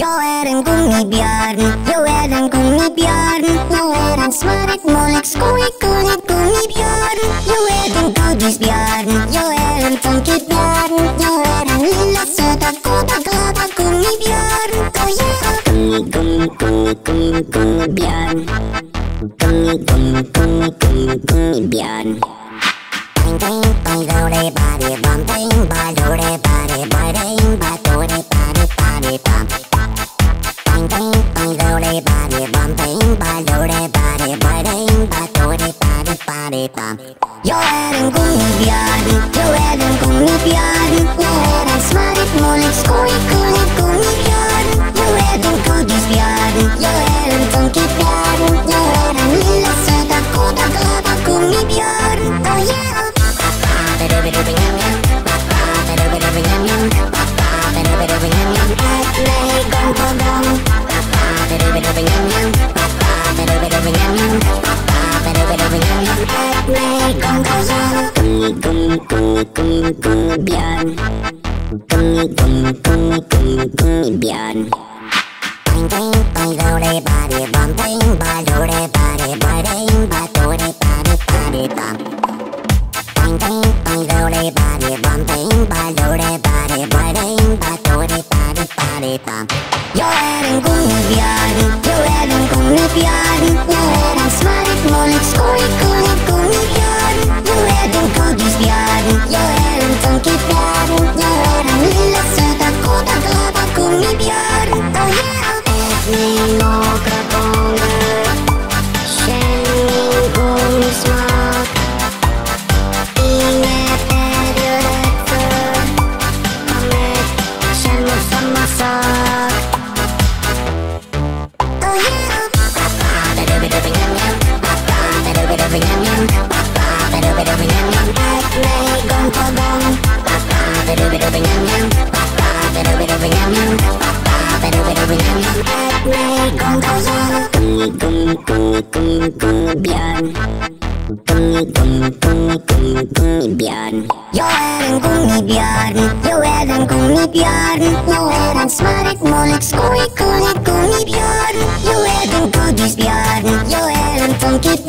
Jag är en gummibjörn, jag är en gummibjörn Jag är en smarrig, målig, skojig, gullig gummibjörn Jag är en godisbjörn, jag är en funkybjörn Jag är en lilla söta, goda, glada gummibjörn Och jag Gummi, gummi, gummi, gummi, gummibjörn Gummi, gummi, gummi, gummi, gummibjörn Bang, bang, bang, do, de, ba, de, bum, lollipop Joeren gummibjörn, to gummibjörn Joeren smarik, mulik, skulik, kulik, gummibjörn Joeren godisbjörn, joeren funkibjörn Joeren lilla söta, goda, glada gummibjörn Oh yeah! Ät mig gång cung cung cung gummi, cung gummi, cung cung cung cung gummi, gummibjörn Bang bang bang do de ba de bum bang ba do de ba de ba de ba do de ba de ba de bum Bang bang bang do de ba de bum bang ba do de ba de ba de ba do de ba de ba de bum Jag är en gummibjörn, jag är en gummibjörn Jag är en smarrig, målig, skojig, gång Gummi, gummi, gummi, gummi, Gummi, gummibjörn Jag är en gummibjörn, jag en gummibjörn Jag är en smarrig, målig, skojig, gullig gummibjörn Jag är en godisbjörn, en funkybjörn